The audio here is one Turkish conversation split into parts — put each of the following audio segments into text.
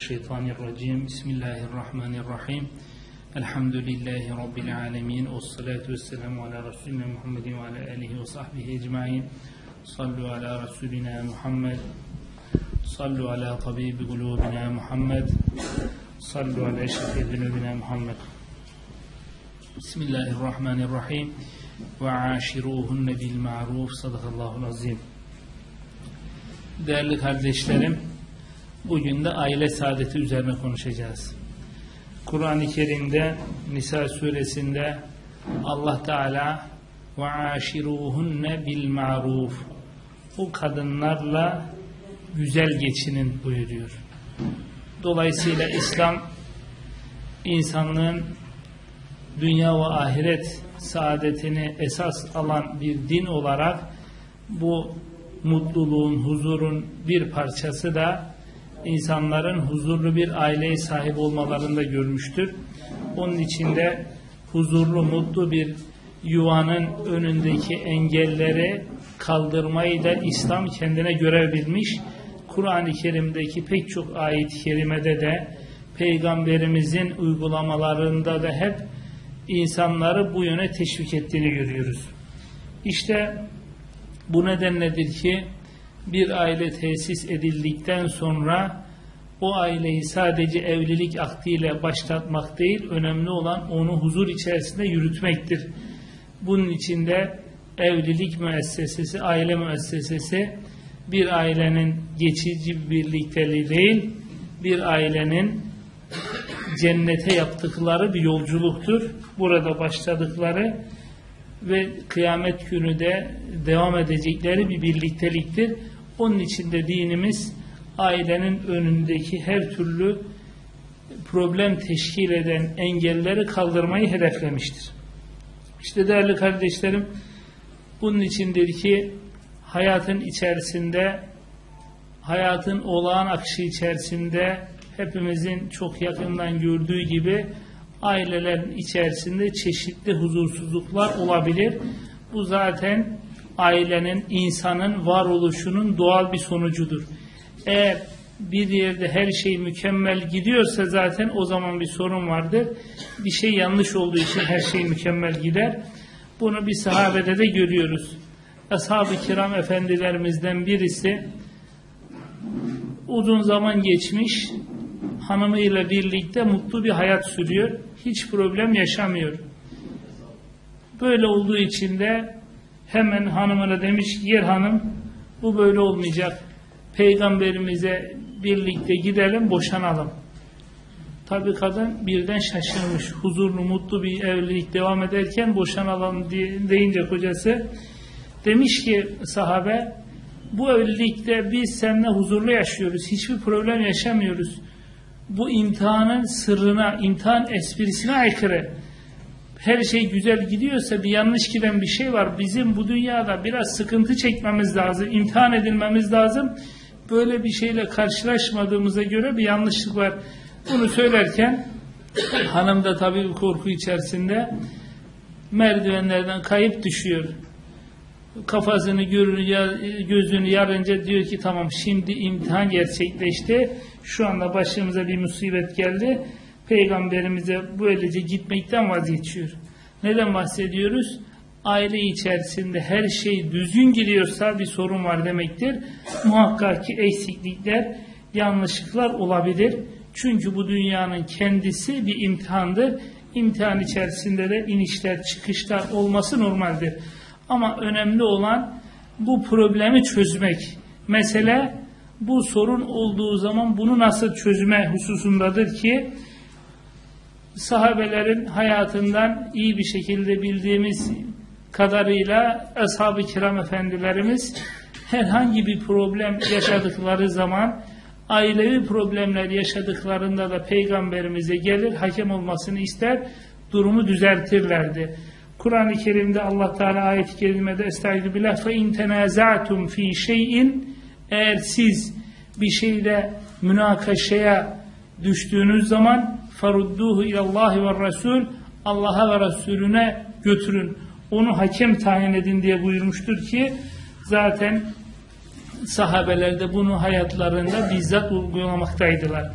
الشيطان الرجيم. بسم الله الرحمن الرحيم. الحمد لله رب العالمين والصلاة والسلام على رسولنا محمد وعلى آله وصحبه أجمعين. صلوا على رسولنا محمد. صلوا على طبيب قلوبنا محمد. صلوا على شفيع ذنوبنا محمد. بسم الله الرحمن الرحيم. وعاشروهن بالمعروف صدق الله العظيم. Değerli kardeşlerim, bugün de aile saadeti üzerine konuşacağız. Kur'an-ı Kerim'de Nisa suresinde Allah Teala ve aşiruhunne bil maruf bu kadınlarla güzel geçinin buyuruyor. Dolayısıyla İslam insanlığın dünya ve ahiret saadetini esas alan bir din olarak bu mutluluğun, huzurun bir parçası da insanların huzurlu bir aileye sahip olmalarında görmüştür. Onun içinde huzurlu, mutlu bir yuvanın önündeki engelleri kaldırmayı da İslam kendine görev bilmiş. Kur'an-ı Kerim'deki pek çok ayet-i kerimede de Peygamberimizin uygulamalarında da hep insanları bu yöne teşvik ettiğini görüyoruz. İşte bu nedenledir ki bir aile tesis edildikten sonra o aileyi sadece evlilik akdiyle başlatmak değil, önemli olan onu huzur içerisinde yürütmektir. Bunun içinde evlilik müessesesi, aile müessesesi bir ailenin geçici bir birlikteliği değil, bir ailenin cennete yaptıkları bir yolculuktur. Burada başladıkları ve kıyamet günü de devam edecekleri bir birlikteliktir. Onun için de dinimiz ailenin önündeki her türlü problem teşkil eden engelleri kaldırmayı hedeflemiştir. İşte değerli kardeşlerim bunun içindir ki hayatın içerisinde hayatın olağan akışı içerisinde hepimizin çok yakından gördüğü gibi ailelerin içerisinde çeşitli huzursuzluklar olabilir. Bu zaten ailenin, insanın varoluşunun doğal bir sonucudur. Eğer bir yerde her şey mükemmel gidiyorsa zaten o zaman bir sorun vardır. Bir şey yanlış olduğu için her şey mükemmel gider. Bunu bir sahabede de görüyoruz. Ashab-ı kiram efendilerimizden birisi uzun zaman geçmiş hanımıyla birlikte mutlu bir hayat sürüyor. Hiç problem yaşamıyor. Böyle olduğu için de hemen hanımına demiş ki yer hanım bu böyle olmayacak. Peygamberimize birlikte gidelim boşanalım. Tabi kadın birden şaşırmış. Huzurlu mutlu bir evlilik devam ederken boşanalım deyince kocası demiş ki sahabe bu evlilikte biz seninle huzurlu yaşıyoruz. Hiçbir problem yaşamıyoruz. Bu imtihanın sırrına, imtihan esprisine aykırı her şey güzel gidiyorsa bir yanlış giden bir şey var. Bizim bu dünyada biraz sıkıntı çekmemiz lazım, imtihan edilmemiz lazım. Böyle bir şeyle karşılaşmadığımıza göre bir yanlışlık var. Bunu söylerken hanım da tabii bir korku içerisinde merdivenlerden kayıp düşüyor. Kafasını gözünü yarınca diyor ki tamam şimdi imtihan gerçekleşti. Şu anda başımıza bir musibet geldi Peygamberimize böylece gitmekten vazgeçiyor. Neden bahsediyoruz? Aile içerisinde her şey düzgün gidiyorsa bir sorun var demektir. Muhakkak ki eksiklikler, yanlışlıklar olabilir. Çünkü bu dünyanın kendisi bir imtihandır. İmtihan içerisinde de inişler, çıkışlar olması normaldir. Ama önemli olan bu problemi çözmek. Mesele bu sorun olduğu zaman bunu nasıl çözme hususundadır ki sahabelerin hayatından iyi bir şekilde bildiğimiz kadarıyla ashab-ı kiram efendilerimiz herhangi bir problem yaşadıkları zaman ailevi problemler yaşadıklarında da peygamberimize gelir hakem olmasını ister durumu düzeltirlerdi. Kur'an-ı Kerim'de Allah Teala ayet-i kerimede estaizu billah fe in tenaza'tum fi şeyin eğer siz bir şeyde münakaşaya düştüğünüz zaman farudduhu ilallahi ve Resul Allah'a ve Resulüne götürün. Onu hakem tayin edin diye buyurmuştur ki zaten sahabeler de bunu hayatlarında bizzat uygulamaktaydılar.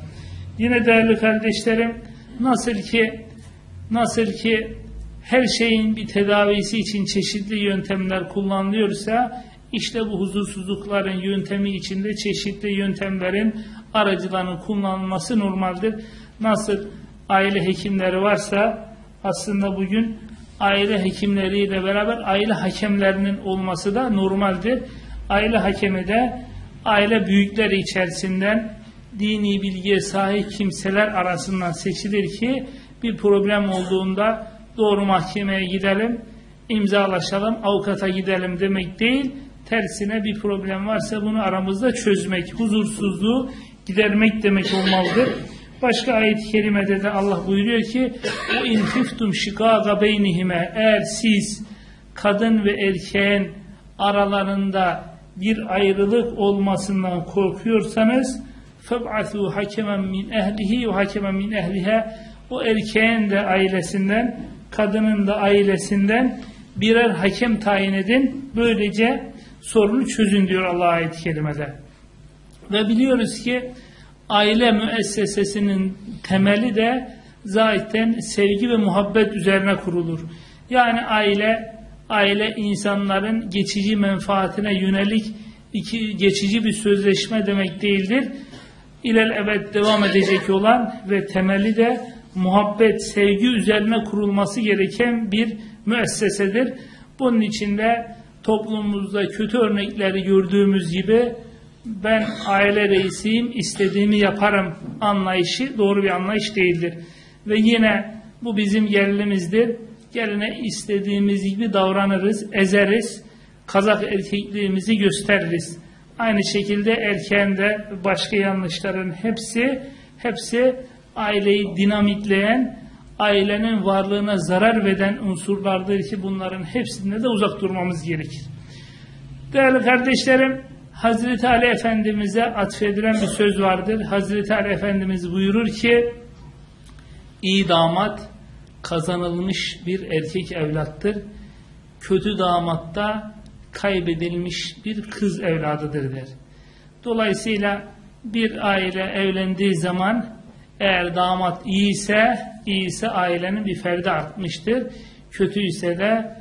Yine değerli kardeşlerim nasıl ki nasıl ki her şeyin bir tedavisi için çeşitli yöntemler kullanılıyorsa işte bu huzursuzlukların yöntemi içinde çeşitli yöntemlerin aracılarının kullanılması normaldir. Nasıl aile hekimleri varsa aslında bugün aile hekimleriyle beraber aile hakemlerinin olması da normaldir. Aile hakemi de aile büyükleri içerisinden dini bilgiye sahip kimseler arasından seçilir ki bir problem olduğunda doğru mahkemeye gidelim, imzalaşalım, avukata gidelim demek değil. Tersine bir problem varsa bunu aramızda çözmek, huzursuzluğu gidermek demek olmalıdır. Başka ayet-i kerimede de Allah buyuruyor ki o in hiftum şikaga beynihime eğer siz kadın ve erkeğin aralarında bir ayrılık olmasından korkuyorsanız feb'athu hakemen min ehlihi ve hakemen min ehlihe o erkeğin de ailesinden kadının da ailesinden birer hakem tayin edin. Böylece sorunu çözün diyor Allah ayet-i kerimede. Ve biliyoruz ki aile müessesesinin temeli de zaten sevgi ve muhabbet üzerine kurulur. Yani aile aile insanların geçici menfaatine yönelik iki geçici bir sözleşme demek değildir. İlel ebed devam edecek olan ve temeli de muhabbet, sevgi üzerine kurulması gereken bir müessesedir. Bunun içinde toplumumuzda kötü örnekleri gördüğümüz gibi ben aile reisiyim, istediğimi yaparım anlayışı doğru bir anlayış değildir. Ve yine bu bizim gerilimizdir. Geline istediğimiz gibi davranırız, ezeriz, kazak erkekliğimizi gösteririz. Aynı şekilde erken de başka yanlışların hepsi, hepsi aileyi dinamitleyen, ailenin varlığına zarar veren unsurlardır ki bunların hepsinde de uzak durmamız gerekir. Değerli kardeşlerim, Hazreti Ali Efendimiz'e atfedilen bir söz vardır. Hazreti Ali Efendimiz buyurur ki, iyi damat kazanılmış bir erkek evlattır. Kötü damat da kaybedilmiş bir kız evladıdır der. Dolayısıyla bir aile evlendiği zaman eğer damat iyiyse, iyiyse ailenin bir ferdi artmıştır. Kötüyse de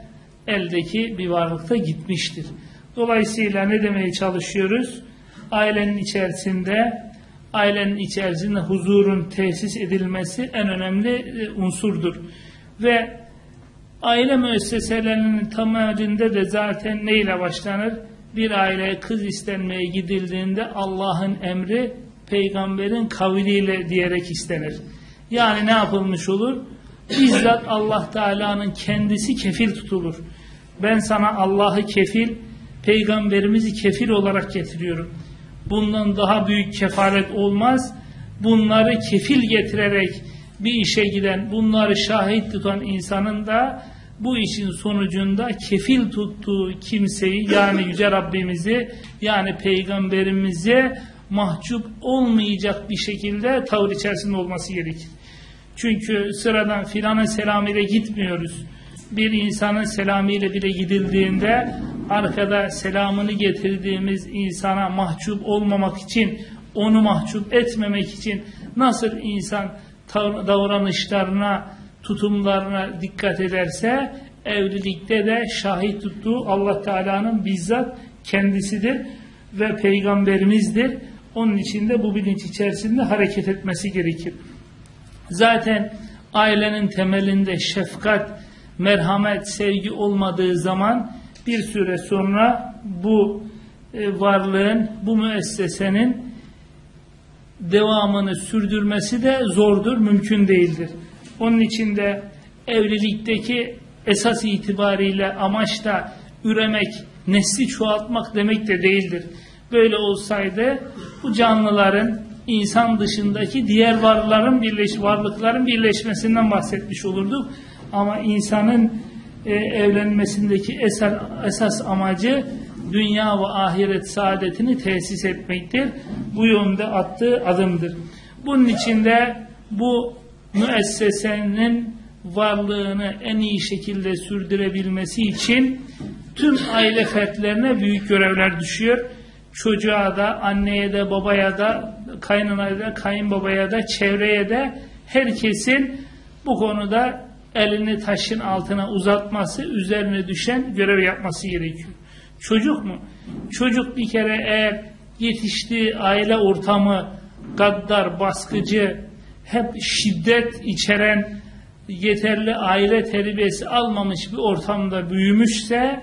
eldeki bir varlıkta gitmiştir. Dolayısıyla ne demeye çalışıyoruz? Ailenin içerisinde ailenin içerisinde huzurun tesis edilmesi en önemli e, unsurdur. Ve aile müesseselerinin temelinde de zaten neyle başlanır? Bir aileye kız istenmeye gidildiğinde Allah'ın emri peygamberin kavliyle diyerek istenir. Yani ne yapılmış olur? Bizzat Allah Teala'nın kendisi kefil tutulur. Ben sana Allah'ı kefil, peygamberimizi kefil olarak getiriyorum. Bundan daha büyük kefaret olmaz. Bunları kefil getirerek bir işe giden, bunları şahit tutan insanın da bu işin sonucunda kefil tuttuğu kimseyi yani Yüce Rabbimizi yani Peygamberimize mahcup olmayacak bir şekilde tavır içerisinde olması gerekir. Çünkü sıradan filanın selamıyla gitmiyoruz. Bir insanın selamıyla bile gidildiğinde arkada selamını getirdiğimiz insana mahcup olmamak için, onu mahcup etmemek için nasıl insan davranışlarına, tutumlarına dikkat ederse evlilikte de şahit tuttuğu Allah Teala'nın bizzat kendisidir ve peygamberimizdir. Onun için de bu bilinç içerisinde hareket etmesi gerekir. Zaten ailenin temelinde şefkat, merhamet, sevgi olmadığı zaman bir süre sonra bu e, varlığın, bu müessesenin devamını sürdürmesi de zordur, mümkün değildir. Onun için de evlilikteki esas itibariyle amaç da üremek, nesli çoğaltmak demek de değildir. Böyle olsaydı bu canlıların insan dışındaki diğer varlıkların birleş varlıkların birleşmesinden bahsetmiş olurduk. Ama insanın e, evlenmesindeki esas, esas amacı dünya ve ahiret saadetini tesis etmektir. Bu yönde attığı adımdır. Bunun içinde bu müessesenin varlığını en iyi şekilde sürdürebilmesi için tüm aile fertlerine büyük görevler düşüyor. çocuğa da, anneye de, babaya da, kaynanaya da, kayınbabaya da, çevreye de herkesin bu konuda elini taşın altına uzatması, üzerine düşen görev yapması gerekiyor. Çocuk mu? Çocuk bir kere eğer yetiştiği aile ortamı gaddar, baskıcı, hep şiddet içeren yeterli aile terbiyesi almamış bir ortamda büyümüşse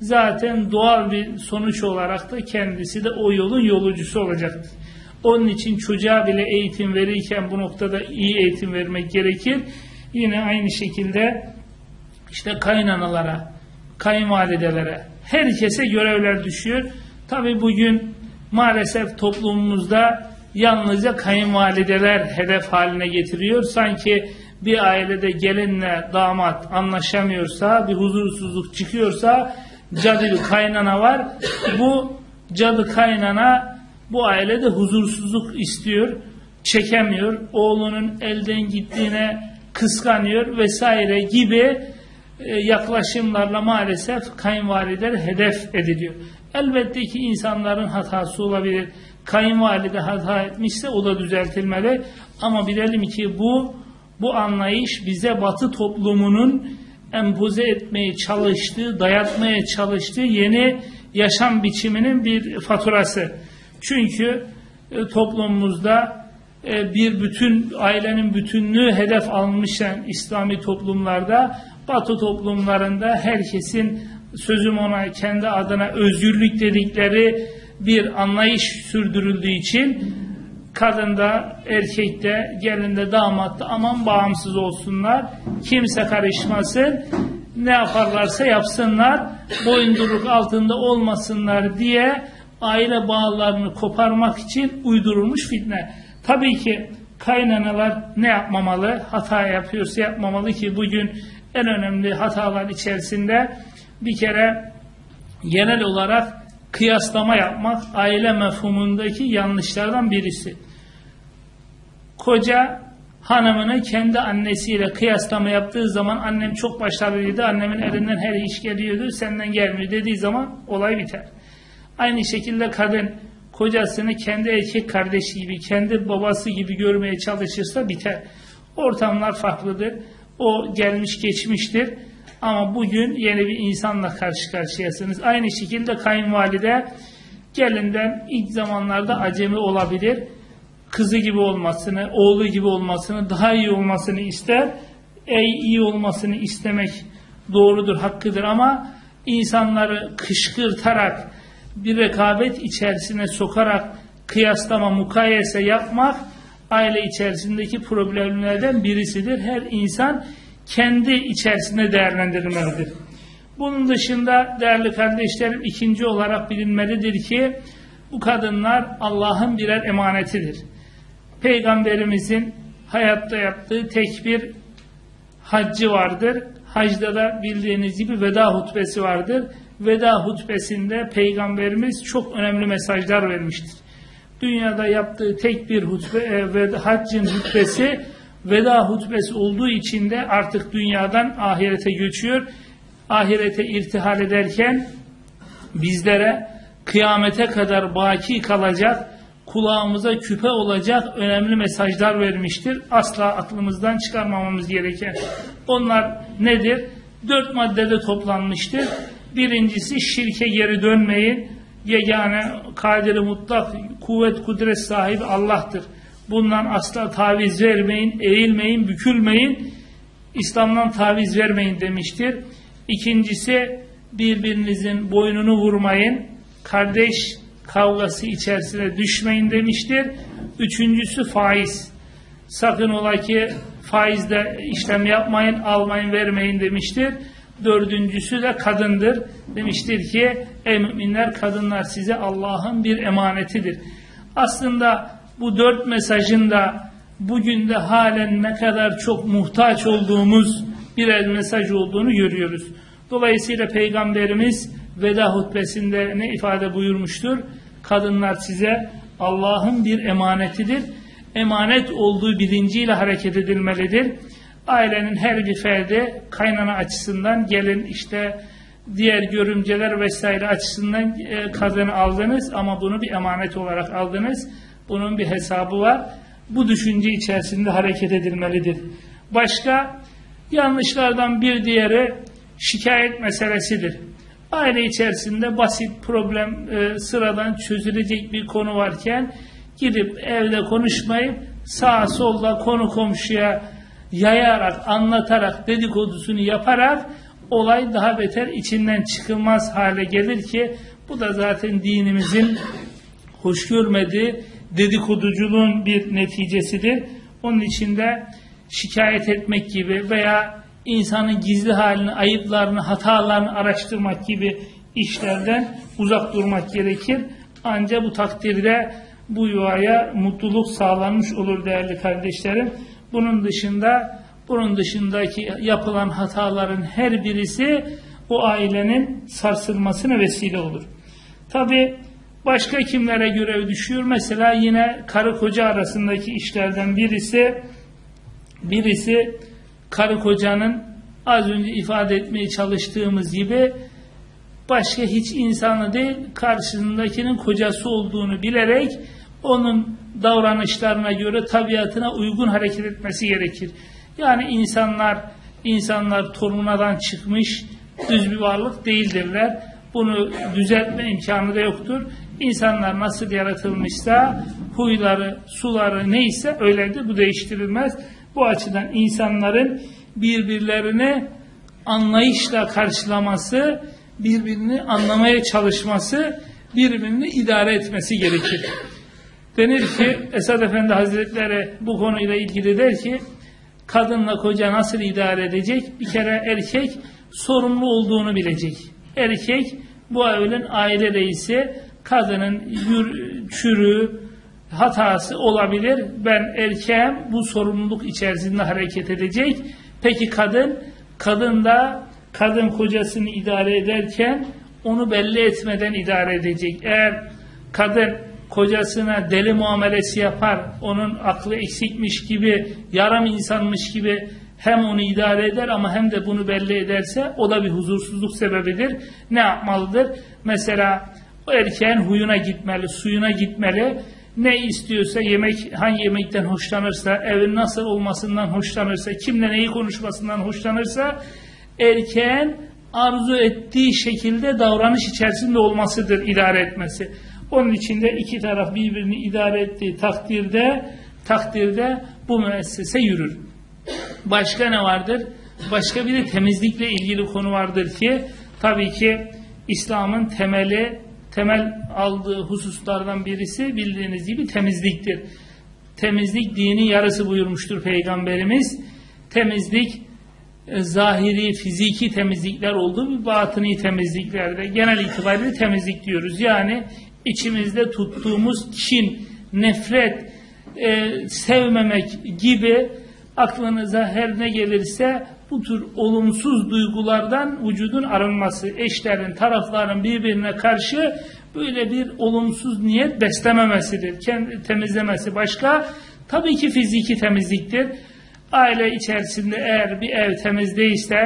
zaten doğal bir sonuç olarak da kendisi de o yolun yolcusu olacaktır. Onun için çocuğa bile eğitim verirken bu noktada iyi eğitim vermek gerekir. Yine aynı şekilde işte kaynanalara, kayınvalidelere, herkese görevler düşüyor. Tabi bugün maalesef toplumumuzda yalnızca kayınvalideler hedef haline getiriyor. Sanki bir ailede gelinle damat anlaşamıyorsa, bir huzursuzluk çıkıyorsa cadı bir kaynana var. Bu cadı kaynana bu ailede huzursuzluk istiyor, çekemiyor. Oğlunun elden gittiğine kıskanıyor vesaire gibi e, yaklaşımlarla maalesef kayınvalideler hedef ediliyor. Elbette ki insanların hatası olabilir. Kayınvalide hata etmişse o da düzeltilmeli. Ama bilelim ki bu bu anlayış bize batı toplumunun empoze etmeye çalıştığı, dayatmaya çalıştığı yeni yaşam biçiminin bir faturası. Çünkü e, toplumumuzda bir bütün ailenin bütünlüğü hedef almışken İslami toplumlarda Batı toplumlarında herkesin sözüm ona kendi adına özgürlük dedikleri bir anlayış sürdürüldüğü için kadında, erkekte, gelinde, damatta aman bağımsız olsunlar. Kimse karışmasın. Ne yaparlarsa yapsınlar. Boyunduruk altında olmasınlar diye aile bağlarını koparmak için uydurulmuş fitne. Tabii ki kaynanalar ne yapmamalı? Hata yapıyorsa yapmamalı ki bugün en önemli hatalar içerisinde bir kere genel olarak kıyaslama yapmak aile mefhumundaki yanlışlardan birisi. Koca hanımını kendi annesiyle kıyaslama yaptığı zaman annem çok başarılıydı, annemin elinden her iş geliyordu, senden gelmiyor dediği zaman olay biter. Aynı şekilde kadın kocasını kendi erkek kardeşi gibi, kendi babası gibi görmeye çalışırsa biter. Ortamlar farklıdır. O gelmiş geçmiştir. Ama bugün yeni bir insanla karşı karşıyasınız. Aynı şekilde kayınvalide gelinden ilk zamanlarda acemi olabilir. Kızı gibi olmasını, oğlu gibi olmasını, daha iyi olmasını ister. Ey iyi olmasını istemek doğrudur, hakkıdır ama insanları kışkırtarak, bir rekabet içerisine sokarak kıyaslama, mukayese yapmak aile içerisindeki problemlerden birisidir. Her insan kendi içerisinde değerlendirilmelidir. Bunun dışında değerli kardeşlerim ikinci olarak bilinmelidir ki bu kadınlar Allah'ın birer emanetidir. Peygamberimizin hayatta yaptığı tek bir haccı vardır. Hacda da bildiğiniz gibi veda hutbesi vardır. Veda hutbesinde Peygamberimiz çok önemli mesajlar vermiştir. Dünyada yaptığı tek bir hutbe, e, ve haccın hutbesi veda hutbesi olduğu için de artık dünyadan ahirete göçüyor. Ahirete irtihal ederken bizlere kıyamete kadar baki kalacak, kulağımıza küpe olacak önemli mesajlar vermiştir. Asla aklımızdan çıkarmamamız gereken. Onlar nedir? Dört maddede toplanmıştır. Birincisi şirke geri dönmeyin. Yegane, kadiri mutlak, kuvvet, kudret sahibi Allah'tır. Bundan asla taviz vermeyin, eğilmeyin, bükülmeyin. İslam'dan taviz vermeyin demiştir. İkincisi birbirinizin boynunu vurmayın. Kardeş kavgası içerisine düşmeyin demiştir. Üçüncüsü faiz. Sakın ola ki faizde işlem yapmayın, almayın, vermeyin demiştir. Dördüncüsü de kadındır. Demiştir ki ey müminler kadınlar size Allah'ın bir emanetidir. Aslında bu dört mesajın da bugün de halen ne kadar çok muhtaç olduğumuz birer mesaj olduğunu görüyoruz. Dolayısıyla Peygamberimiz veda hutbesinde ne ifade buyurmuştur? Kadınlar size Allah'ın bir emanetidir. Emanet olduğu bilinciyle hareket edilmelidir. Ailenin her bir ferdi kaynana açısından gelin işte diğer görümceler vesaire açısından e, kadını aldınız ama bunu bir emanet olarak aldınız. Bunun bir hesabı var. Bu düşünce içerisinde hareket edilmelidir. Başka yanlışlardan bir diğeri şikayet meselesidir. Aile içerisinde basit problem e, sıradan çözülecek bir konu varken gidip evde konuşmayıp sağa solda konu komşuya yayarak, anlatarak, dedikodusunu yaparak olay daha beter içinden çıkılmaz hale gelir ki bu da zaten dinimizin hoş görmediği dedikoduculuğun bir neticesidir. Onun içinde şikayet etmek gibi veya insanın gizli halini, ayıplarını, hatalarını araştırmak gibi işlerden uzak durmak gerekir. Ancak bu takdirde bu yuvaya mutluluk sağlanmış olur değerli kardeşlerim. Bunun dışında bunun dışındaki yapılan hataların her birisi o ailenin sarsılmasına vesile olur. Tabi başka kimlere görev düşüyor? Mesela yine karı koca arasındaki işlerden birisi birisi karı kocanın az önce ifade etmeye çalıştığımız gibi başka hiç insanı değil karşısındakinin kocası olduğunu bilerek onun davranışlarına göre tabiatına uygun hareket etmesi gerekir. Yani insanlar insanlar torunadan çıkmış düz bir varlık değildirler. Bunu düzeltme imkanı da yoktur. İnsanlar nasıl yaratılmışsa huyları, suları neyse öyledir. Bu değiştirilmez. Bu açıdan insanların birbirlerini anlayışla karşılaması, birbirini anlamaya çalışması, birbirini idare etmesi gerekir. Denir ki Esad Efendi Hazretleri bu konuyla ilgili der ki kadınla koca nasıl idare edecek? Bir kere erkek sorumlu olduğunu bilecek. Erkek bu evin aile reisi, kadının yür, çürüğü, hatası olabilir. Ben erkeğim bu sorumluluk içerisinde hareket edecek. Peki kadın? Kadın da kadın kocasını idare ederken onu belli etmeden idare edecek. Eğer kadın kocasına deli muamelesi yapar, onun aklı eksikmiş gibi, yaram insanmış gibi hem onu idare eder ama hem de bunu belli ederse o da bir huzursuzluk sebebidir. Ne yapmalıdır? Mesela o erkeğin huyuna gitmeli, suyuna gitmeli. Ne istiyorsa yemek, hangi yemekten hoşlanırsa, evin nasıl olmasından hoşlanırsa, kimle neyi konuşmasından hoşlanırsa erkeğin arzu ettiği şekilde davranış içerisinde olmasıdır idare etmesi. Onun içinde iki taraf birbirini idare ettiği takdirde takdirde bu müessese yürür. Başka ne vardır? Başka bir de temizlikle ilgili konu vardır ki tabii ki İslam'ın temeli temel aldığı hususlardan birisi bildiğiniz gibi temizliktir. Temizlik dinin yarısı buyurmuştur Peygamberimiz. Temizlik e, zahiri, fiziki temizlikler olduğu bir batıni temizliklerde genel itibariyle temizlik diyoruz. Yani içimizde tuttuğumuz kin, nefret, e, sevmemek gibi aklınıza her ne gelirse bu tür olumsuz duygulardan vücudun arınması, eşlerin, tarafların birbirine karşı böyle bir olumsuz niyet beslememesidir. Kendi temizlemesi başka. Tabii ki fiziki temizliktir. Aile içerisinde eğer bir ev temiz değilse,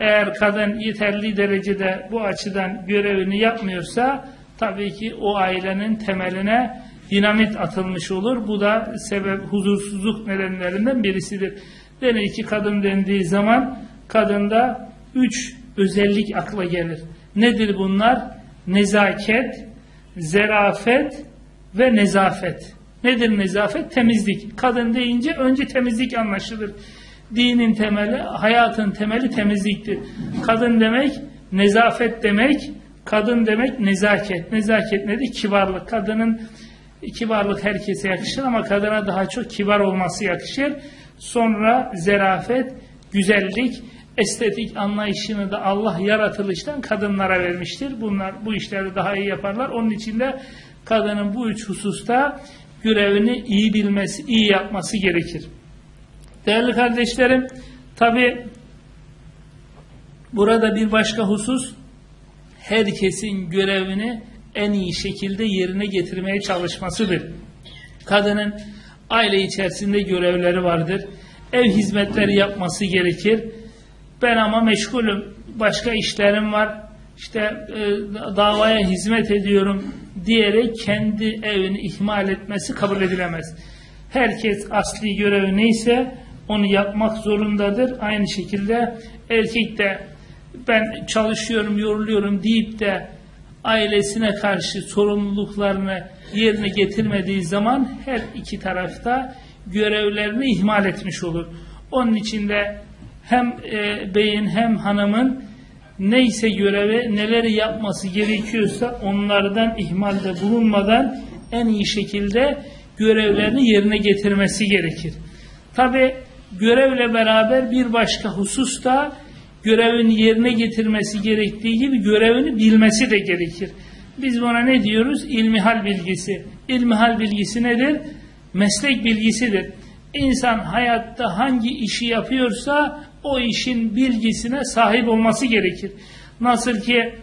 eğer kadın yeterli derecede bu açıdan görevini yapmıyorsa, tabii ki o ailenin temeline dinamit atılmış olur. Bu da sebep huzursuzluk nedenlerinden birisidir. Denir ki kadın dendiği zaman kadında üç özellik akla gelir. Nedir bunlar? Nezaket, zerafet ve nezafet. Nedir nezafet? Temizlik. Kadın deyince önce temizlik anlaşılır. Dinin temeli, hayatın temeli temizliktir. Kadın demek, nezafet demek, kadın demek nezaket. Nezaket nedir? Kibarlık. Kadının kibarlık herkese yakışır ama kadına daha çok kibar olması yakışır. Sonra zerafet, güzellik, estetik anlayışını da Allah yaratılıştan kadınlara vermiştir. Bunlar bu işleri daha iyi yaparlar. Onun için de kadının bu üç hususta görevini iyi bilmesi, iyi yapması gerekir. Değerli kardeşlerim, tabi burada bir başka husus, herkesin görevini en iyi şekilde yerine getirmeye çalışmasıdır. Kadının aile içerisinde görevleri vardır. Ev hizmetleri yapması gerekir. Ben ama meşgulüm, başka işlerim var. işte e, davaya hizmet ediyorum diyerek kendi evini ihmal etmesi kabul edilemez. Herkes asli görevi neyse onu yapmak zorundadır. Aynı şekilde erkek de ben çalışıyorum, yoruluyorum deyip de ailesine karşı sorumluluklarını yerine getirmediği zaman her iki tarafta görevlerini ihmal etmiş olur. Onun için de hem e, beyin hem hanımın neyse görevi neleri yapması gerekiyorsa onlardan ihmalde bulunmadan en iyi şekilde görevlerini yerine getirmesi gerekir. Tabi görevle beraber bir başka husus da görevini yerine getirmesi gerektiği gibi görevini bilmesi de gerekir. Biz buna ne diyoruz? İlmihal bilgisi. İlmihal bilgisi nedir? Meslek bilgisidir. İnsan hayatta hangi işi yapıyorsa o işin bilgisine sahip olması gerekir. Nasıl ki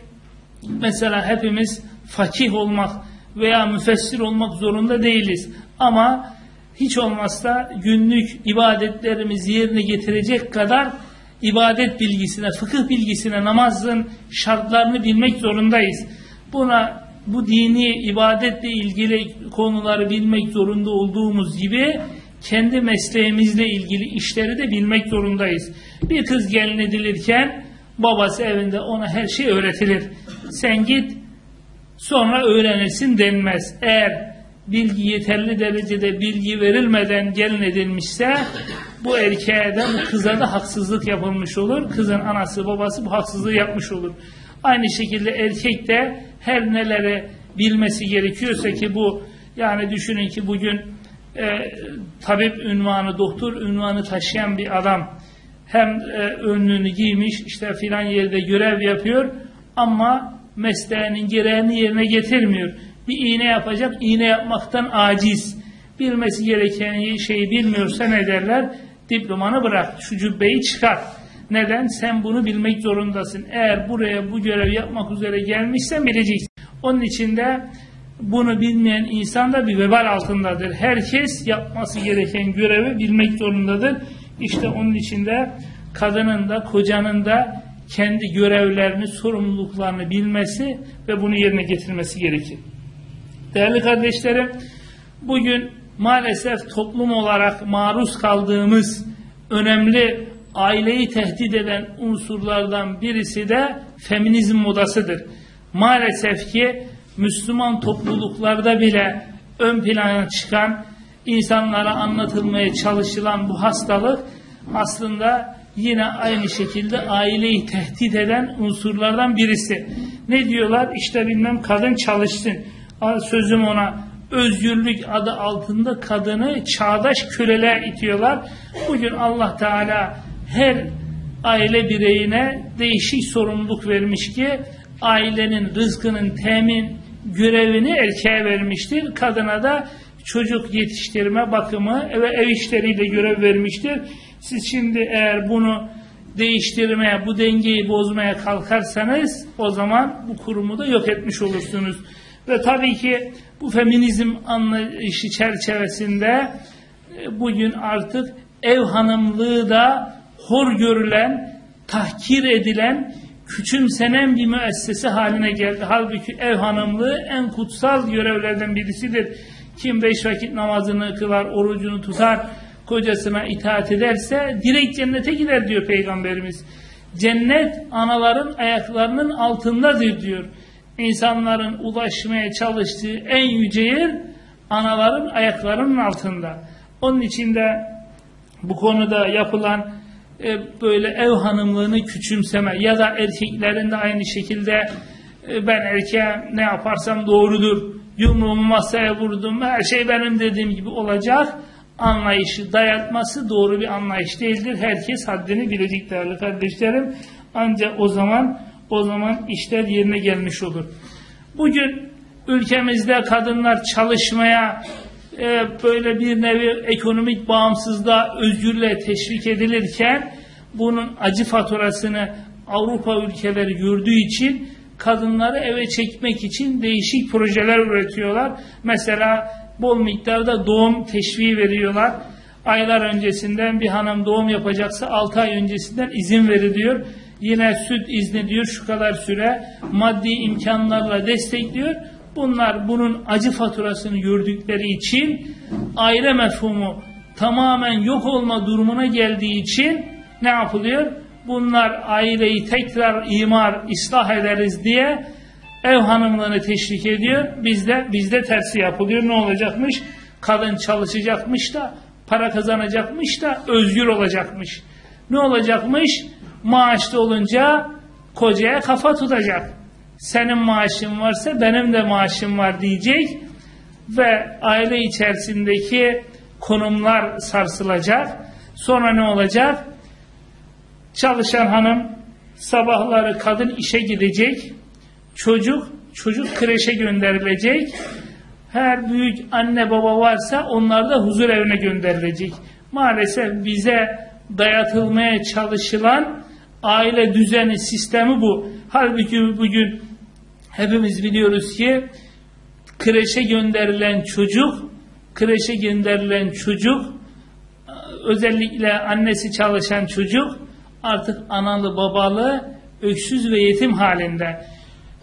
mesela hepimiz fakih olmak veya müfessir olmak zorunda değiliz. Ama hiç olmazsa günlük ibadetlerimizi yerine getirecek kadar ibadet bilgisine, fıkıh bilgisine, namazın şartlarını bilmek zorundayız. Buna bu dini ibadetle ilgili konuları bilmek zorunda olduğumuz gibi kendi mesleğimizle ilgili işleri de bilmek zorundayız. Bir kız gelin edilirken babası evinde ona her şey öğretilir. Sen git sonra öğrenirsin denmez. Eğer bilgi yeterli derecede bilgi verilmeden gelin edilmişse bu erkeğe de bu kıza da haksızlık yapılmış olur. Kızın anası babası bu haksızlığı yapmış olur. Aynı şekilde erkek de her neleri bilmesi gerekiyorsa ki bu yani düşünün ki bugün e, tabip ünvanı, doktor ünvanı taşıyan bir adam hem e, önlüğünü giymiş işte filan yerde görev yapıyor ama mesleğinin gereğini yerine getirmiyor. Bir iğne yapacak, iğne yapmaktan aciz. Bilmesi gereken şeyi bilmiyorsa ne derler? Diplomanı bırak, şu cübbeyi çıkar. Neden? Sen bunu bilmek zorundasın. Eğer buraya bu görev yapmak üzere gelmişsen bileceksin. Onun için de bunu bilmeyen insan da bir vebal altındadır. Herkes yapması gereken görevi bilmek zorundadır. İşte onun için de kadının da kocanın da kendi görevlerini, sorumluluklarını bilmesi ve bunu yerine getirmesi gerekir. Değerli kardeşlerim, bugün maalesef toplum olarak maruz kaldığımız önemli aileyi tehdit eden unsurlardan birisi de feminizm modasıdır. Maalesef ki Müslüman topluluklarda bile ön plana çıkan, insanlara anlatılmaya çalışılan bu hastalık aslında yine aynı şekilde aileyi tehdit eden unsurlardan birisi. Ne diyorlar? İşte bilmem kadın çalışsın. Sözüm ona özgürlük adı altında kadını çağdaş köleliğe itiyorlar. Bugün Allah Teala her aile bireyine değişik sorumluluk vermiş ki ailenin rızkının temin görevini erkeğe vermiştir. Kadına da çocuk yetiştirme, bakımı ve ev işleriyle görev vermiştir. Siz şimdi eğer bunu değiştirmeye, bu dengeyi bozmaya kalkarsanız o zaman bu kurumu da yok etmiş olursunuz. Ve tabii ki bu feminizm anlayışı çerçevesinde e, bugün artık ev hanımlığı da hor görülen, tahkir edilen, küçümsenen bir müessese haline geldi. Halbuki ev hanımlığı en kutsal görevlerden birisidir. Kim beş vakit namazını kılar, orucunu tutar, kocasına itaat ederse direkt cennete gider diyor Peygamberimiz. Cennet anaların ayaklarının altındadır diyor. İnsanların ulaşmaya çalıştığı en yüce yer anaların ayaklarının altında. Onun için de bu konuda yapılan e, böyle ev hanımlığını küçümseme ya da erkeklerin de aynı şekilde e, ben erkeğe ne yaparsam doğrudur, yumruğumu masaya vurdum, her şey benim dediğim gibi olacak anlayışı dayatması doğru bir anlayış değildir. Herkes haddini bilecek değerli kardeşlerim. Ancak o zaman o zaman işler yerine gelmiş olur. Bugün ülkemizde kadınlar çalışmaya e, böyle bir nevi ekonomik bağımsızlığa, özgürlüğe teşvik edilirken bunun acı faturasını Avrupa ülkeleri gördüğü için kadınları eve çekmek için değişik projeler üretiyorlar. Mesela bol miktarda doğum teşviği veriyorlar. Aylar öncesinden bir hanım doğum yapacaksa 6 ay öncesinden izin veriliyor. Yine süt izni diyor şu kadar süre maddi imkanlarla destekliyor. Bunlar bunun acı faturasını gördükleri için aile mefhumu tamamen yok olma durumuna geldiği için ne yapılıyor? Bunlar aileyi tekrar imar, ıslah ederiz diye ev hanımlığını teşvik ediyor. Bizde bizde tersi yapılıyor. Ne olacakmış? Kadın çalışacakmış da para kazanacakmış da özgür olacakmış. Ne olacakmış? Maaşlı olunca kocaya kafa tutacak. Senin maaşın varsa benim de maaşım var diyecek ve aile içerisindeki konumlar sarsılacak. Sonra ne olacak? Çalışan hanım sabahları kadın işe gidecek. Çocuk çocuk kreşe gönderilecek. Her büyük anne baba varsa onlar da huzur evine gönderilecek. Maalesef bize dayatılmaya çalışılan aile düzeni sistemi bu. Halbuki bugün hepimiz biliyoruz ki kreşe gönderilen çocuk kreşe gönderilen çocuk özellikle annesi çalışan çocuk artık analı babalı öksüz ve yetim halinde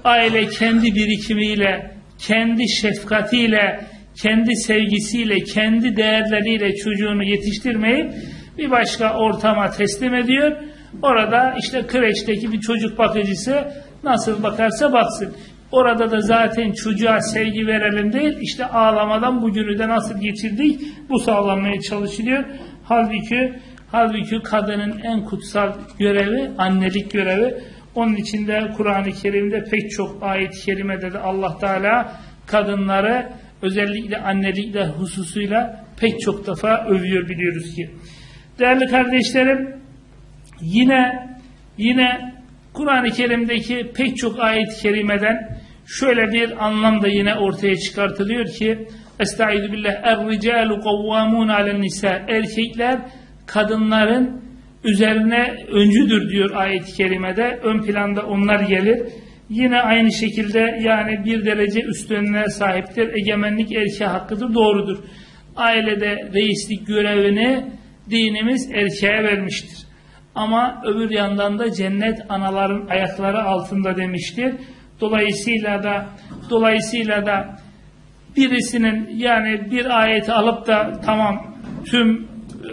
aile kendi birikimiyle kendi şefkatiyle kendi sevgisiyle kendi değerleriyle çocuğunu yetiştirmeyip bir başka ortama teslim ediyor orada işte kreşteki bir çocuk bakıcısı nasıl bakarsa baksın Orada da zaten çocuğa sevgi verelim değil, işte ağlamadan bugünü de nasıl geçirdik, bu sağlanmaya çalışılıyor. Halbuki, halbuki kadının en kutsal görevi, annelik görevi. Onun içinde Kur'an-ı Kerim'de pek çok ayet-i kerimede de Allah Teala kadınları özellikle annelikle hususuyla pek çok defa övüyor biliyoruz ki. Değerli kardeşlerim, yine yine Kur'an-ı Kerim'deki pek çok ayet-i kerimeden şöyle bir anlam da yine ortaya çıkartılıyor ki Estaizu billah Er-ricalu kavvamun alen nisa Erkekler kadınların üzerine öncüdür diyor ayet-i kerimede. Ön planda onlar gelir. Yine aynı şekilde yani bir derece üstünlüğe sahiptir. Egemenlik erkeğe hakkıdır. Doğrudur. Ailede reislik görevini dinimiz erkeğe vermiştir. Ama öbür yandan da cennet anaların ayakları altında demiştir. Dolayısıyla da dolayısıyla da birisinin yani bir ayeti alıp da tamam tüm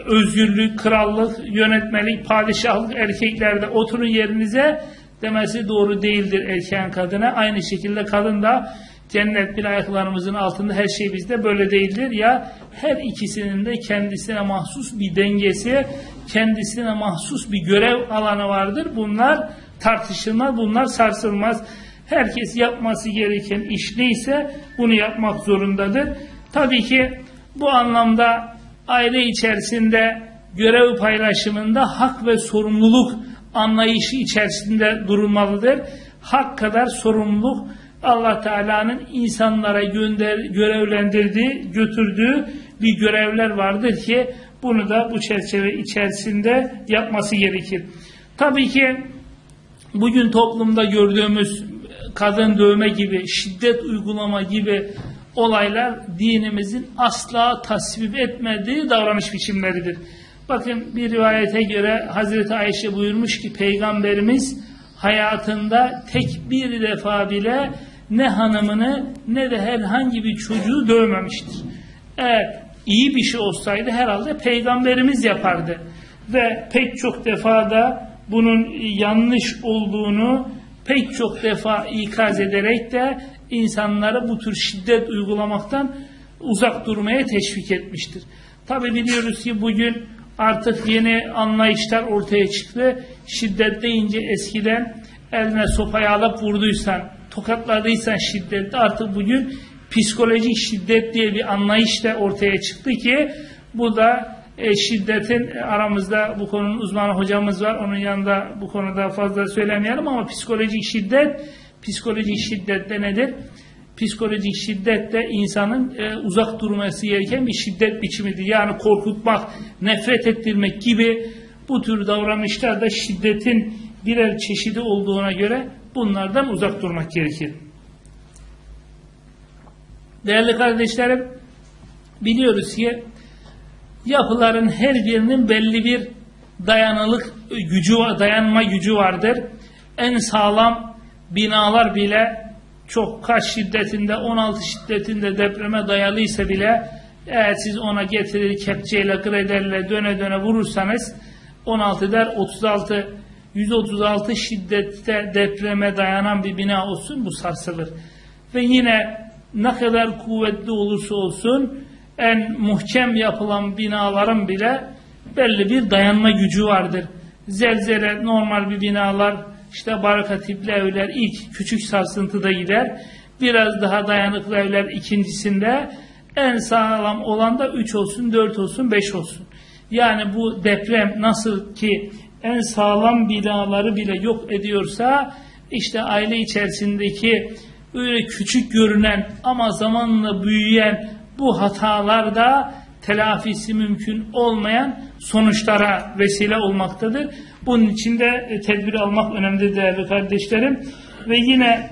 özgürlük, krallık, yönetmelik, padişahlık erkeklerde oturun yerinize demesi doğru değildir erkeğin kadına. Aynı şekilde kadın da cennet bir ayaklarımızın altında her şey bizde böyle değildir. Ya her ikisinin de kendisine mahsus bir dengesi, kendisine mahsus bir görev alanı vardır. Bunlar tartışılmaz, bunlar sarsılmaz. Herkes yapması gereken iş neyse bunu yapmak zorundadır. Tabii ki bu anlamda aile içerisinde görev paylaşımında hak ve sorumluluk anlayışı içerisinde durulmalıdır. Hak kadar sorumluluk Allah Teala'nın insanlara gönder, görevlendirdiği, götürdüğü bir görevler vardır ki bunu da bu çerçeve içerisinde yapması gerekir. Tabii ki bugün toplumda gördüğümüz kadın dövme gibi, şiddet uygulama gibi olaylar dinimizin asla tasvip etmediği davranış biçimleridir. Bakın bir rivayete göre Hazreti Ayşe buyurmuş ki Peygamberimiz hayatında tek bir defa bile ne hanımını ne de herhangi bir çocuğu dövmemiştir. Eğer iyi bir şey olsaydı herhalde Peygamberimiz yapardı. Ve pek çok defa da bunun yanlış olduğunu pek çok defa ikaz ederek de insanları bu tür şiddet uygulamaktan uzak durmaya teşvik etmiştir. Tabi biliyoruz ki bugün artık yeni anlayışlar ortaya çıktı. Şiddet deyince eskiden eline sopayı alıp vurduysan, tokatladıysan şiddette artık bugün psikolojik şiddet diye bir anlayış da ortaya çıktı ki bu da e, şiddetin aramızda bu konunun uzmanı hocamız var. Onun yanında bu konuda fazla söylemeyelim ama psikolojik şiddet psikolojik şiddet de nedir? Psikolojik şiddet de insanın e, uzak durması gereken bir şiddet biçimidir. Yani korkutmak, nefret ettirmek gibi bu tür davranışlar da şiddetin birer çeşidi olduğuna göre bunlardan uzak durmak gerekir. Değerli kardeşlerim, biliyoruz ki yapıların her birinin belli bir dayanılık gücü dayanma gücü vardır. En sağlam binalar bile çok kaç şiddetinde 16 şiddetinde depreme dayalıysa bile eğer siz ona getirir kepçeyle grederle döne döne vurursanız 16 der 36 136 şiddette depreme dayanan bir bina olsun bu sarsılır. Ve yine ne kadar kuvvetli olursa olsun en muhkem yapılan binaların bile belli bir dayanma gücü vardır. Zelzele normal bir binalar işte baraka tipli evler ilk küçük sarsıntıda gider. Biraz daha dayanıklı evler ikincisinde en sağlam olan da 3 olsun, 4 olsun, 5 olsun. Yani bu deprem nasıl ki en sağlam binaları bile yok ediyorsa işte aile içerisindeki öyle küçük görünen ama zamanla büyüyen bu hatalar da telafisi mümkün olmayan sonuçlara vesile olmaktadır. Bunun için de e, tedbir almak önemli değerli kardeşlerim. Ve yine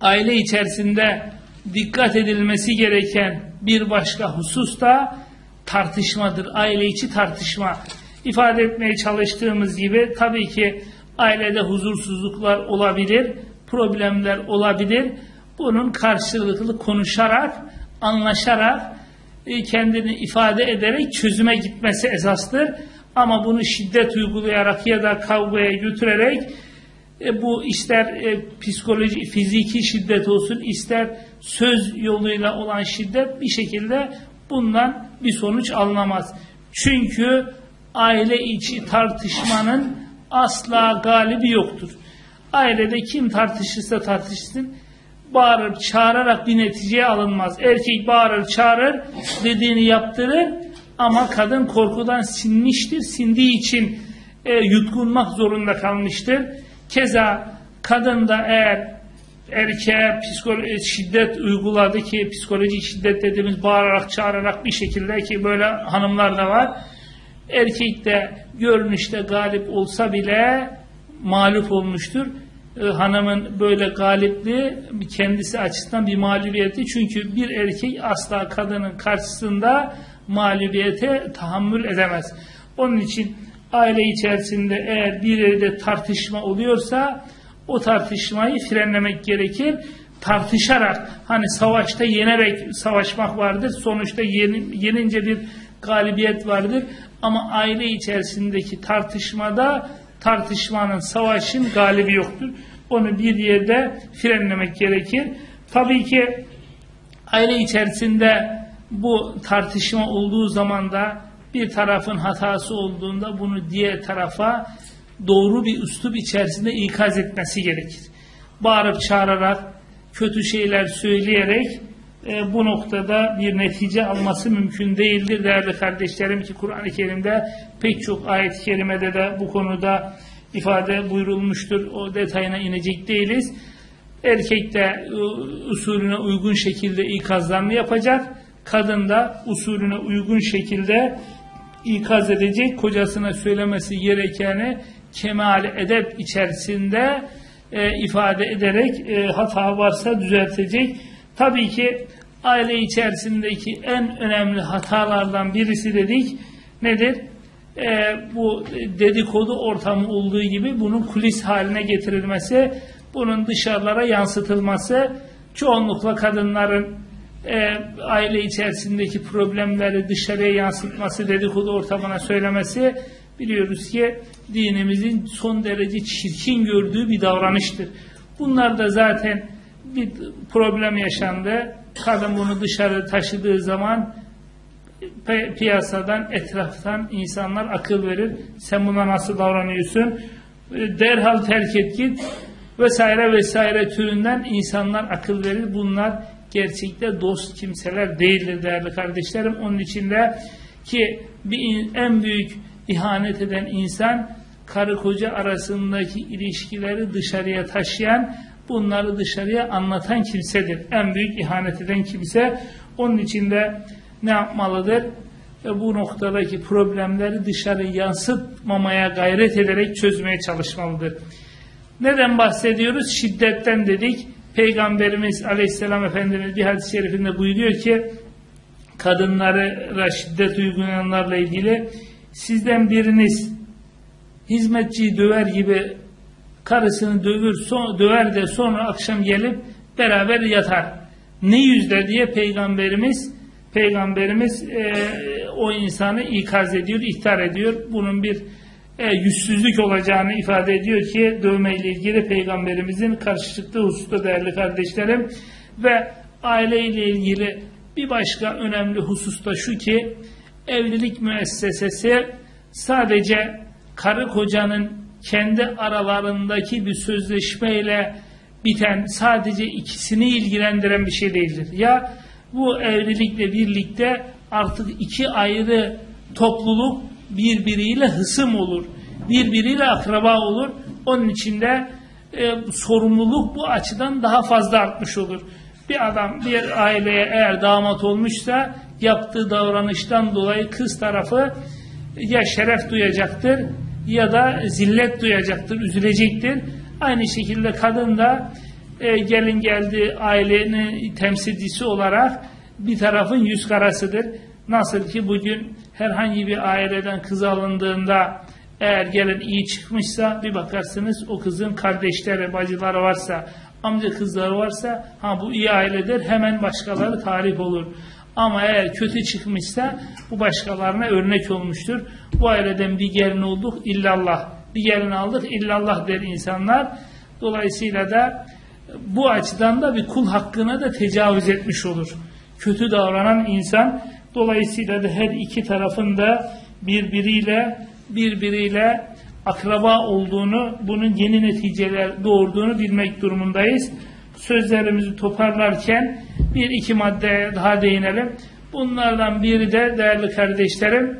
aile içerisinde dikkat edilmesi gereken bir başka husus da tartışmadır. Aile içi tartışma. İfade etmeye çalıştığımız gibi tabii ki ailede huzursuzluklar olabilir, problemler olabilir. Bunun karşılıklı konuşarak, anlaşarak, e, kendini ifade ederek çözüme gitmesi esastır. Ama bunu şiddet uygulayarak ya da kavgaya götürerek e, bu ister e, psikoloji, fiziki şiddet olsun, ister söz yoluyla olan şiddet bir şekilde bundan bir sonuç alınamaz. Çünkü aile içi tartışmanın asla galibi yoktur. Ailede kim tartışırsa tartışsın, bağırır, çağırarak bir neticeye alınmaz. Erkek bağırır, çağırır, dediğini yaptırır ama kadın korkudan sinmiştir. Sindiği için e, yutkunmak zorunda kalmıştır. Keza kadın da eğer erkeğe psikoloji şiddet uyguladı ki psikolojik şiddet dediğimiz bağırarak çağırarak bir şekilde ki böyle hanımlar da var. Erkek de görünüşte galip olsa bile mağlup olmuştur. Ee, hanımın böyle galipliği kendisi açısından bir mağlubiyeti. Çünkü bir erkek asla kadının karşısında mağlubiyete tahammül edemez. Onun için aile içerisinde eğer bir yerde tartışma oluyorsa o tartışmayı frenlemek gerekir. Tartışarak hani savaşta yenerek savaşmak vardır. Sonuçta yenince bir galibiyet vardır. Ama aile içerisindeki tartışmada tartışmanın, savaşın galibi yoktur. Onu bir yerde frenlemek gerekir. Tabii ki aile içerisinde bu tartışma olduğu zaman da bir tarafın hatası olduğunda bunu diğer tarafa doğru bir üslup içerisinde ikaz etmesi gerekir. Bağırıp çağırarak, kötü şeyler söyleyerek e, bu noktada bir netice alması mümkün değildir değerli kardeşlerim ki Kur'an-ı Kerim'de pek çok ayet-i kerimede de bu konuda ifade buyurulmuştur. O detayına inecek değiliz. Erkek de e, usulüne uygun şekilde ikazlarını yapacak. Kadın da usulüne uygun şekilde ikaz edecek. Kocasına söylemesi gerekeni kemal edep içerisinde e, ifade ederek e, hata varsa düzeltecek. Tabii ki aile içerisindeki en önemli hatalardan birisi dedik nedir? E, bu dedikodu ortamı olduğu gibi bunun kulis haline getirilmesi, bunun dışarılara yansıtılması, çoğunlukla kadınların e, aile içerisindeki problemleri dışarıya yansıtması, dedikodu ortamına söylemesi biliyoruz ki dinimizin son derece çirkin gördüğü bir davranıştır. Bunlar da zaten bir problem yaşandı. Kadın bunu dışarı taşıdığı zaman piyasadan, etraftan insanlar akıl verir. Sen buna nasıl davranıyorsun? Derhal terk et git vesaire vesaire türünden insanlar akıl verir. Bunlar gerçekte dost kimseler değildir değerli kardeşlerim. Onun içinde ki bir en büyük ihanet eden insan karı koca arasındaki ilişkileri dışarıya taşıyan bunları dışarıya anlatan kimsedir. En büyük ihanet eden kimse. Onun içinde ne yapmalıdır? Ve bu noktadaki problemleri dışarı yansıtmamaya gayret ederek çözmeye çalışmalıdır. Neden bahsediyoruz? Şiddetten dedik. Peygamberimiz Aleyhisselam Efendimiz bir hadis-i şerifinde buyuruyor ki kadınlara şiddet uygulayanlarla ilgili sizden biriniz hizmetçiyi döver gibi karısını dövür, son, döver de sonra akşam gelip beraber yatar. Ne yüzde diye peygamberimiz peygamberimiz e, o insanı ikaz ediyor, ihtar ediyor. Bunun bir e, yüzsüzlük olacağını ifade ediyor ki dövme ile ilgili peygamberimizin karşı çıktığı hususta değerli kardeşlerim ve aile ile ilgili bir başka önemli hususta şu ki evlilik müessesesi sadece karı kocanın kendi aralarındaki bir sözleşmeyle biten sadece ikisini ilgilendiren bir şey değildir. Ya bu evlilikle birlikte artık iki ayrı topluluk birbiriyle hısım olur. Birbiriyle akraba olur. Onun içinde e, sorumluluk bu açıdan daha fazla artmış olur. Bir adam bir aileye eğer damat olmuşsa yaptığı davranıştan dolayı kız tarafı ya şeref duyacaktır ya da zillet duyacaktır, üzülecektir. Aynı şekilde kadın da e, gelin geldi ailenin temsilcisi olarak bir tarafın yüz karasıdır. Nasıl ki bugün herhangi bir aileden kız alındığında eğer gelin iyi çıkmışsa bir bakarsınız o kızın kardeşleri, bacıları varsa, amca kızları varsa ha bu iyi ailedir hemen başkaları tarif olur. Ama eğer kötü çıkmışsa bu başkalarına örnek olmuştur. Bu aileden bir gelin olduk illallah. Bir gelin aldık illallah der insanlar. Dolayısıyla da bu açıdan da bir kul hakkına da tecavüz etmiş olur. Kötü davranan insan dolayısıyla da her iki tarafın da birbiriyle birbiriyle akraba olduğunu, bunun yeni neticeler doğurduğunu bilmek durumundayız. Sözlerimizi toparlarken bir iki maddeye daha değinelim. Bunlardan biri de değerli kardeşlerim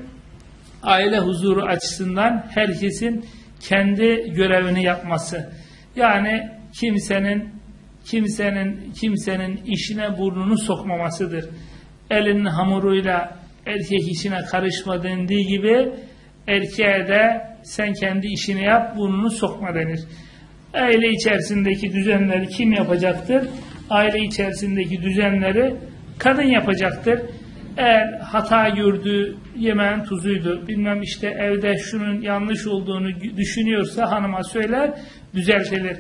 aile huzuru açısından herkesin kendi görevini yapması. Yani kimsenin kimsenin kimsenin işine burnunu sokmamasıdır. Elinin hamuruyla erkek işine karışma dendiği gibi erkeğe de sen kendi işini yap burnunu sokma denir. Aile içerisindeki düzenleri kim yapacaktır? Aile içerisindeki düzenleri kadın yapacaktır. Eğer hata gördüğü yemeğin tuzuydu, bilmem işte evde şunun yanlış olduğunu düşünüyorsa hanıma söyler, düzeltilir.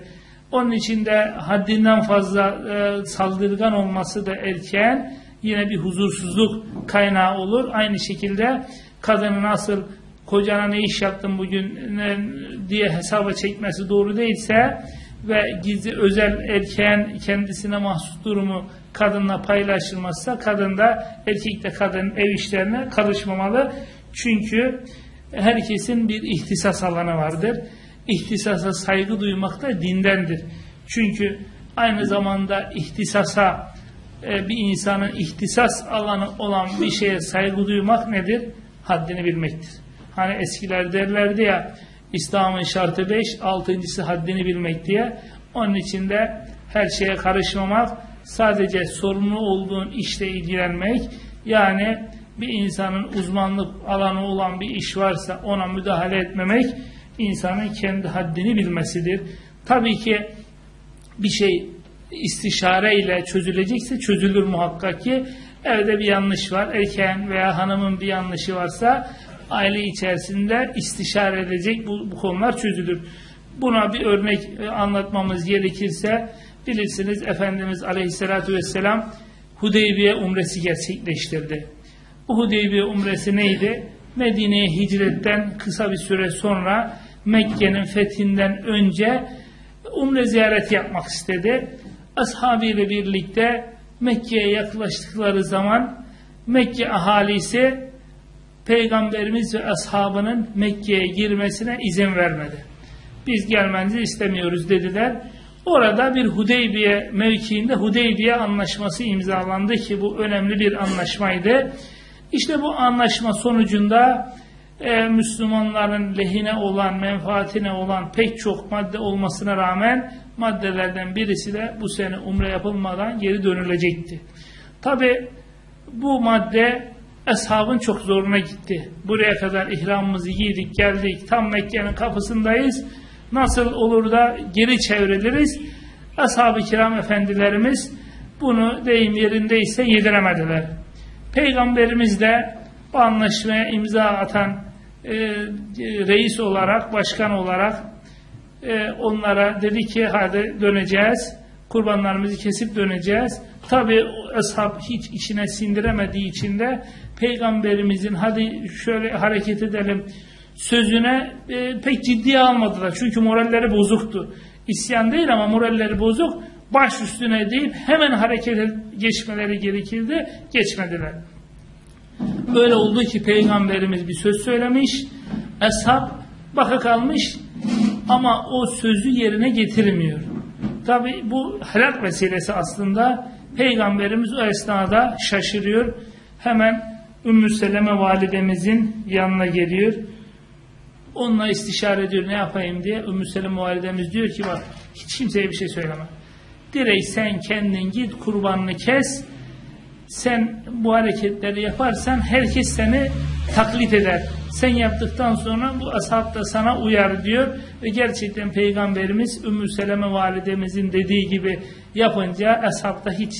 Onun için de haddinden fazla e, saldırgan olması da erkeğin yine bir huzursuzluk kaynağı olur. Aynı şekilde kadının nasıl kocana ne iş yaptın bugün ne, diye hesaba çekmesi doğru değilse ve gizli özel erkeğin kendisine mahsus durumu kadınla paylaşılmazsa kadın da erkek de kadın ev işlerine karışmamalı. Çünkü herkesin bir ihtisas alanı vardır. İhtisasa saygı duymak da dindendir. Çünkü aynı zamanda ihtisasa e, bir insanın ihtisas alanı olan bir şeye saygı duymak nedir? Haddini bilmektir. Hani eskiler derlerdi ya İslam'ın şartı beş, altıncısı haddini bilmek diye. Onun için de her şeye karışmamak, sadece sorumlu olduğun işle ilgilenmek, yani bir insanın uzmanlık alanı olan bir iş varsa ona müdahale etmemek, insanın kendi haddini bilmesidir. Tabii ki bir şey istişare ile çözülecekse çözülür muhakkak ki evde bir yanlış var, erkeğin veya hanımın bir yanlışı varsa aile içerisinde istişare edecek bu, bu konular çözülür. Buna bir örnek e, anlatmamız gerekirse bilirsiniz Efendimiz Aleyhisselatü Vesselam Hudeybiye umresi gerçekleştirdi. Bu Hudeybiye umresi neydi? Medine'ye hicretten kısa bir süre sonra Mekke'nin fethinden önce umre ziyareti yapmak istedi. Ashabıyla birlikte Mekke'ye yaklaştıkları zaman Mekke ahalisi Peygamberimiz ve ashabının Mekke'ye girmesine izin vermedi. Biz gelmenizi istemiyoruz dediler. Orada bir Hudeybiye mevkiinde Hudeybiye anlaşması imzalandı ki bu önemli bir anlaşmaydı. İşte bu anlaşma sonucunda e, Müslümanların lehine olan, menfaatine olan pek çok madde olmasına rağmen maddelerden birisi de bu sene umre yapılmadan geri dönülecekti. Tabi bu madde Eshabın çok zoruna gitti. Buraya kadar ihramımızı giydik geldik. Tam Mekke'nin kapısındayız. Nasıl olur da geri çevriliriz? Ashab-ı kiram efendilerimiz bunu deyim yerindeyse yediremediler. Peygamberimiz de bu anlaşmaya imza atan e, reis olarak, başkan olarak e, onlara dedi ki hadi döneceğiz, kurbanlarımızı kesip döneceğiz. Tabi ashab hiç içine sindiremediği için de peygamberimizin hadi şöyle hareket edelim sözüne e, pek ciddiye almadılar. Çünkü moralleri bozuktu. İsyan değil ama moralleri bozuk. Baş üstüne deyip hemen harekete geçmeleri gerekirdi. Geçmediler. Böyle oldu ki peygamberimiz bir söz söylemiş. Ashab baka kalmış ama o sözü yerine getirmiyor. Tabi bu helak meselesi aslında peygamberimiz o esnada şaşırıyor. Hemen Ümmü Seleme validemizin yanına geliyor. Onunla istişare ediyor ne yapayım diye. Ümmü Seleme validemiz diyor ki bak hiç kimseye bir şey söyleme. Direkt sen kendin git kurbanını kes. Sen bu hareketleri yaparsan herkes seni taklit eder. Sen yaptıktan sonra bu ashab da sana uyar diyor. Ve gerçekten Peygamberimiz Ümmü Seleme validemizin dediği gibi yapınca ashab da hiç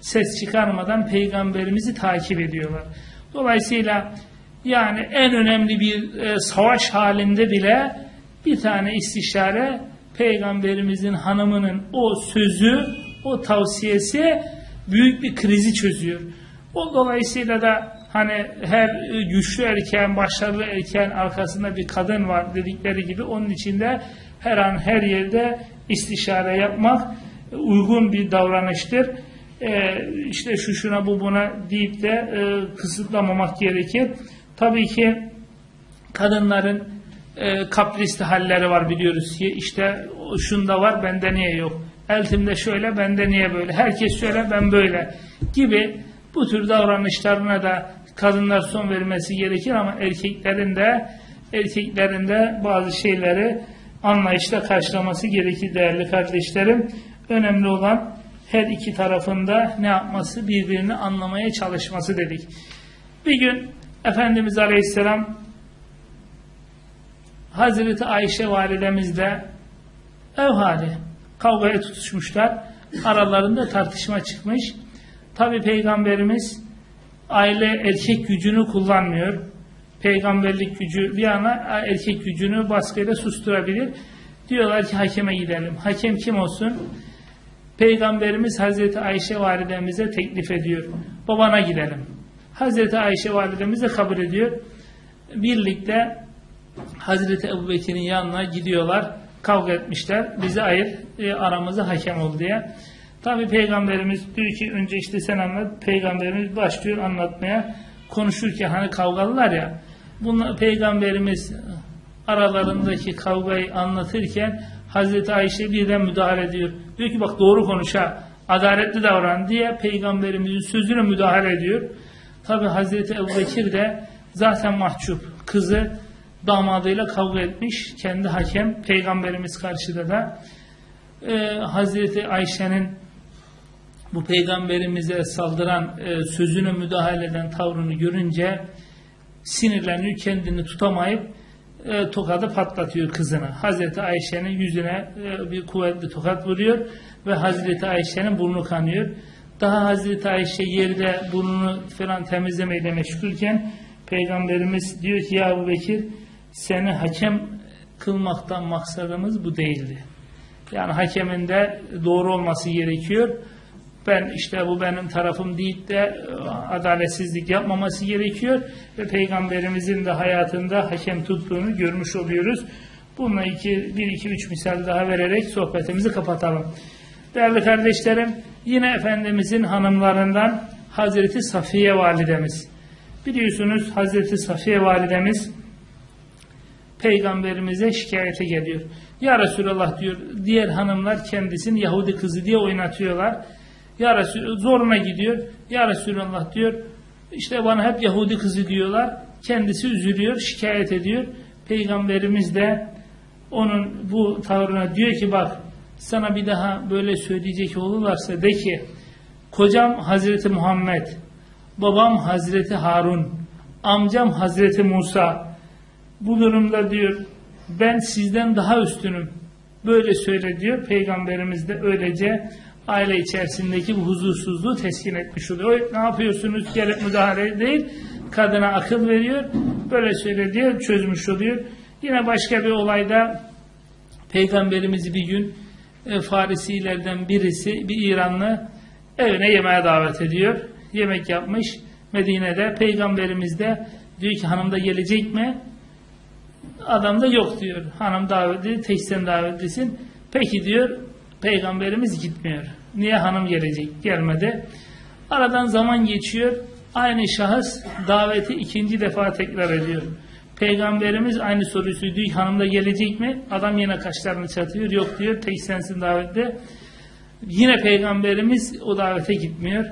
ses çıkarmadan Peygamberimizi takip ediyorlar. Dolayısıyla yani en önemli bir e, savaş halinde bile bir tane istişare Peygamberimizin hanımının o sözü, o tavsiyesi büyük bir krizi çözüyor. O dolayısıyla da hani her güçlü erkeğin, başarılı erkeğin arkasında bir kadın var dedikleri gibi onun içinde her an her yerde istişare yapmak uygun bir davranıştır. Ee, işte şu şuna bu buna deyip de e, kısıtlamamak gerekir. Tabii ki kadınların e, kaprisli halleri var biliyoruz ki işte şunda var bende niye yok eltimde şöyle bende niye böyle herkes şöyle ben böyle gibi bu tür davranışlarına da kadınlar son vermesi gerekir ama erkeklerin de erkeklerin de bazı şeyleri anlayışla karşılaması gerekir değerli kardeşlerim. Önemli olan her iki tarafında ne yapması birbirini anlamaya çalışması dedik. Bir gün Efendimiz Aleyhisselam Hazreti Ayşe validemizle ev hali kavgaya tutuşmuşlar. Aralarında tartışma çıkmış. Tabi Peygamberimiz aile erkek gücünü kullanmıyor. Peygamberlik gücü bir yana erkek gücünü baskıyla susturabilir. Diyorlar ki hakeme gidelim. Hakem kim olsun? Peygamberimiz Hazreti Ayşe validemize teklif ediyor. Babana gidelim. Hazreti Ayşe validemiz de kabul ediyor. Birlikte Hazreti Ebu Bekir'in yanına gidiyorlar. Kavga etmişler. Bizi ayır, e, aramıza hakem ol diye. Tabi Peygamberimiz diyor ki önce işte sen anlat. Peygamberimiz başlıyor anlatmaya. Konuşurken hani kavgalılar ya. Bunlar, Peygamberimiz aralarındaki kavgayı anlatırken Hazreti Ayşe birden müdahale ediyor. Diyor ki bak doğru konuş ha. Adaletli davran diye Peygamberimizin sözüne müdahale ediyor. Tabi Hazreti Ebu Bekir de zaten mahcup. Kızı damadıyla kavga etmiş. Kendi hakem peygamberimiz karşıda da e, Hazreti Ayşe'nin bu peygamberimize saldıran e, sözüne müdahale eden tavrını görünce sinirleniyor kendini tutamayıp e, tokadı patlatıyor kızına. Hazreti Ayşe'nin yüzüne e, bir kuvvetli tokat vuruyor ve Hazreti Ayşe'nin burnu kanıyor. Daha Hazreti Ayşe yerde burnunu falan temizlemeyle meşgulken Peygamberimiz diyor ki ya Ebu Bekir seni hakem kılmaktan maksadımız bu değildi. Yani hakemin de doğru olması gerekiyor. Ben işte bu benim tarafım deyip de e, adaletsizlik yapmaması gerekiyor ve Peygamberimizin de hayatında hakem tuttuğunu görmüş oluyoruz. Bununla iki, bir, iki, üç misal daha vererek sohbetimizi kapatalım. Değerli kardeşlerim, yine Efendimizin hanımlarından Hazreti Safiye validemiz. Biliyorsunuz Hazreti Safiye validemiz peygamberimize şikayete geliyor. Ya Resulallah diyor diğer hanımlar kendisini Yahudi kızı diye oynatıyorlar. Ya Resul zoruna gidiyor. Ya Resulallah diyor işte bana hep Yahudi kızı diyorlar. Kendisi üzülüyor, şikayet ediyor. Peygamberimiz de onun bu tavrına diyor ki bak sana bir daha böyle söyleyecek olurlarsa de ki kocam Hazreti Muhammed, babam Hazreti Harun, amcam Hazreti Musa bu durumda diyor ben sizden daha üstünüm. Böyle söyle diyor. Peygamberimiz de öylece aile içerisindeki bu huzursuzluğu teskin etmiş oluyor. Ne yapıyorsunuz? Gelip müdahale değil. kadına akıl veriyor. Böyle söyle diyor, çözmüş oluyor. Yine başka bir olayda Peygamberimizi bir gün e, Farisilerden birisi, bir İranlı evine yemeğe davet ediyor. Yemek yapmış Medine'de. Peygamberimiz de diyor ki hanım da gelecek mi? Adam da yok diyor. Hanım davetli, tek davetlisin. Peki diyor, peygamberimiz gitmiyor. Niye hanım gelecek? Gelmedi. Aradan zaman geçiyor. Aynı şahıs daveti ikinci defa tekrar ediyor. Peygamberimiz aynı soruyu söylüyor. Hanım da gelecek mi? Adam yine kaşlarını çatıyor. Yok diyor. Tek sensin davette. Yine peygamberimiz o davete gitmiyor.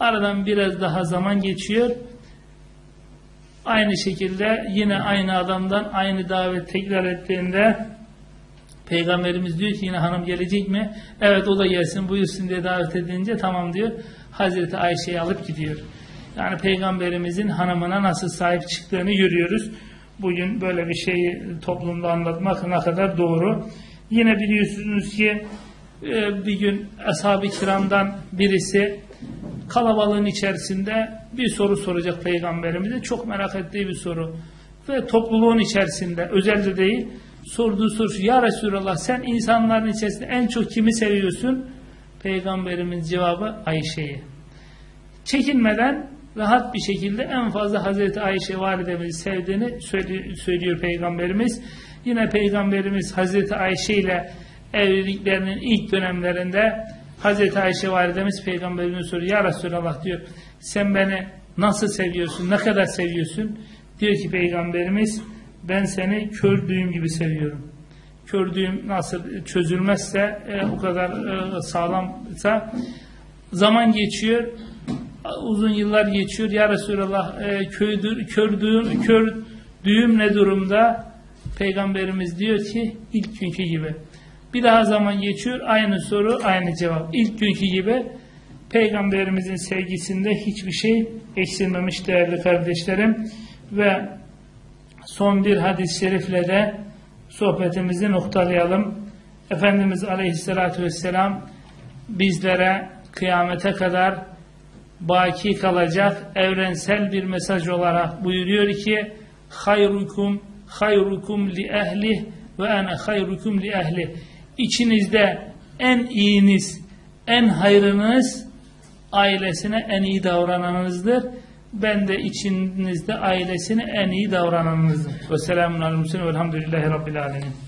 Aradan biraz daha zaman geçiyor. Aynı şekilde yine aynı adamdan aynı davet tekrar ettiğinde Peygamberimiz diyor ki yine hanım gelecek mi? Evet o da gelsin buyursun diye davet edince tamam diyor. Hazreti Ayşe'yi alıp gidiyor. Yani Peygamberimizin hanımına nasıl sahip çıktığını görüyoruz. Bugün böyle bir şeyi toplumda anlatmak ne kadar doğru. Yine biliyorsunuz ki e, bir gün ashab-ı kiramdan birisi kalabalığın içerisinde bir soru soracak peygamberimize. Çok merak ettiği bir soru. Ve topluluğun içerisinde özelde değil sorduğu soru şu, Ya Resulallah sen insanların içerisinde en çok kimi seviyorsun? Peygamberimiz cevabı Ayşe'yi. Çekinmeden rahat bir şekilde en fazla Hazreti Ayşe validemizi sevdiğini söylüyor Peygamberimiz. Yine Peygamberimiz Hazreti Ayşe ile evliliklerinin ilk dönemlerinde Hazreti Ayşe validemiz Peygamberimize soruyor. Ya Resulallah diyor sen beni nasıl seviyorsun? Ne kadar seviyorsun? Diyor ki Peygamberimiz ben seni kör düğüm gibi seviyorum. Kör düğüm nasıl çözülmezse e, o kadar e, sağlamsa zaman geçiyor uzun yıllar geçiyor. Ya Resulallah e, köydür, kör, düğüm, kör düğüm ne durumda? Peygamberimiz diyor ki ilk günkü gibi. Bir daha zaman geçiyor. Aynı soru, aynı cevap. İlk günkü gibi Peygamberimizin sevgisinde hiçbir şey eksilmemiş değerli kardeşlerim. Ve son bir hadis-i şerifle de sohbetimizi noktalayalım. Efendimiz Aleyhisselatü Vesselam bizlere kıyamete kadar baki kalacak evrensel bir mesaj olarak buyuruyor ki hayrukum hayrukum li ehli ve ene hayrukum li ehli İçinizde en iyiniz en hayrınız ailesine en iyi davrananızdır. Ben de içinizde ailesine en iyi davrananızdır. Ve selamun aleyküm ve elhamdülillahi rabbil alemin.